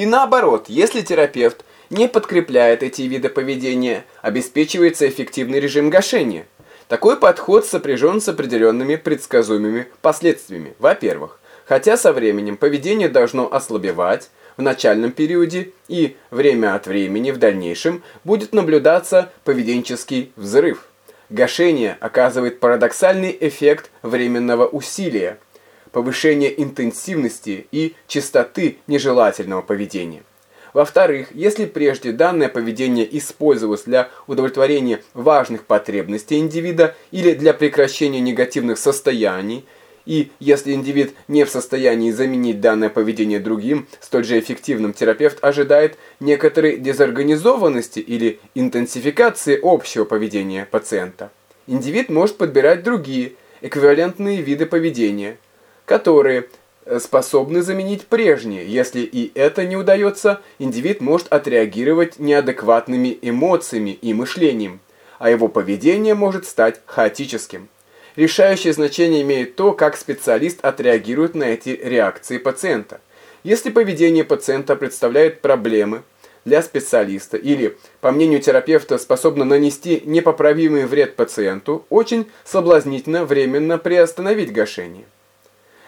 И наоборот, если терапевт не подкрепляет эти виды поведения, обеспечивается эффективный режим гашения. Такой подход сопряжен с определенными предсказуемыми последствиями. Во-первых, хотя со временем поведение должно ослабевать, в начальном периоде и время от времени в дальнейшем будет наблюдаться поведенческий взрыв. Гашение оказывает парадоксальный эффект временного усилия, повышение интенсивности и частоты нежелательного поведения. Во-вторых, если прежде данное поведение использовалось для удовлетворения важных потребностей индивида или для прекращения негативных состояний, и если индивид не в состоянии заменить данное поведение другим, столь же эффективным терапевт ожидает некоторой дезорганизованности или интенсификации общего поведения пациента. Индивид может подбирать другие, эквивалентные виды поведения, которые э, способны заменить прежние. Если и это не удается, индивид может отреагировать неадекватными эмоциями и мышлением, а его поведение может стать хаотическим. Решающее значение имеет то, как специалист отреагирует на эти реакции пациента. Если поведение пациента представляет проблемы для специалиста или, по мнению терапевта, способно нанести непоправимый вред пациенту, очень соблазнительно временно приостановить гашение.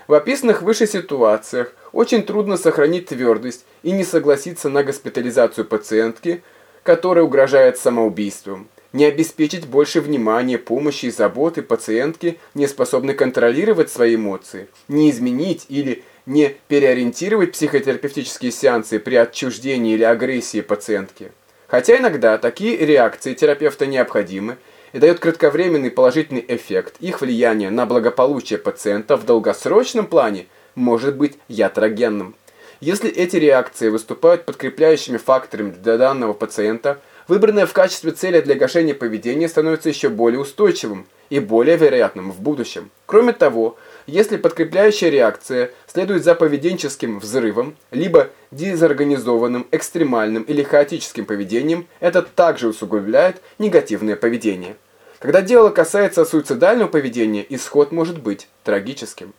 В описанных выше ситуациях очень трудно сохранить твердость и не согласиться на госпитализацию пациентки, которая угрожает самоубийством не обеспечить больше внимания, помощи и заботы пациентке, не способны контролировать свои эмоции, не изменить или не переориентировать психотерапевтические сеансы при отчуждении или агрессии пациентки. Хотя иногда такие реакции терапевта необходимы и дают кратковременный положительный эффект, их влияние на благополучие пациента в долгосрочном плане может быть ятрогенным. Если эти реакции выступают подкрепляющими факторами для данного пациента – выбранное в качестве цели для гашения поведения становится еще более устойчивым и более вероятным в будущем. Кроме того, если подкрепляющая реакция следует за поведенческим взрывом, либо дезорганизованным, экстремальным или хаотическим поведением, это также усугубляет негативное поведение. Когда дело касается суицидального поведения, исход может быть трагическим.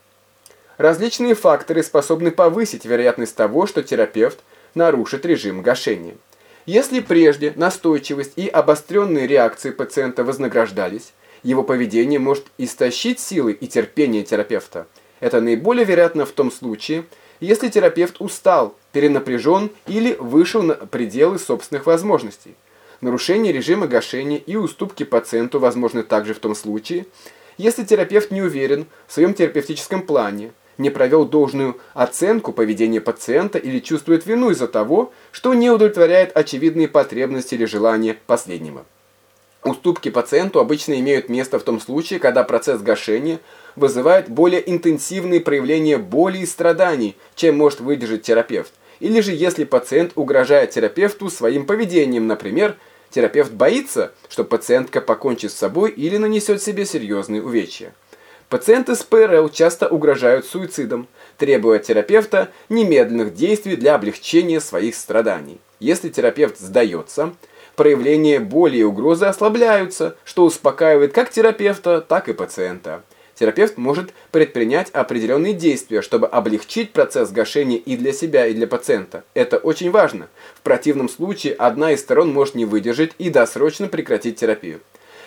Различные факторы способны повысить вероятность того, что терапевт нарушит режим гашения. Если прежде настойчивость и обостренные реакции пациента вознаграждались, его поведение может истощить силы и терпение терапевта. Это наиболее вероятно в том случае, если терапевт устал, перенапряжен или вышел на пределы собственных возможностей. Нарушение режима гашения и уступки пациенту возможны также в том случае, если терапевт не уверен в своем терапевтическом плане, не провел должную оценку поведения пациента или чувствует вину из-за того, что не удовлетворяет очевидные потребности или желания последнего. Уступки пациенту обычно имеют место в том случае, когда процесс гашения вызывает более интенсивные проявления боли и страданий, чем может выдержать терапевт. Или же если пациент угрожает терапевту своим поведением, например, терапевт боится, что пациентка покончит с собой или нанесет себе серьезные увечья. Пациенты с ПРЛ часто угрожают суицидом, требуя от терапевта немедленных действий для облегчения своих страданий. Если терапевт сдается, проявления боли и угрозы ослабляются, что успокаивает как терапевта, так и пациента. Терапевт может предпринять определенные действия, чтобы облегчить процесс гашения и для себя, и для пациента. Это очень важно. В противном случае одна из сторон может не выдержать и досрочно прекратить терапию.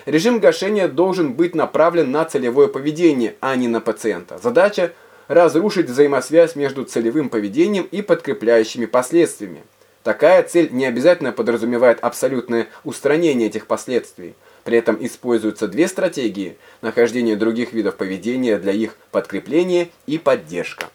Режим гашения должен быть направлен на целевое поведение, а не на пациента. Задача – разрушить взаимосвязь между целевым поведением и подкрепляющими последствиями. Такая цель не обязательно подразумевает абсолютное устранение этих последствий. При этом используются две стратегии – нахождение других видов поведения для их подкрепления и поддержка.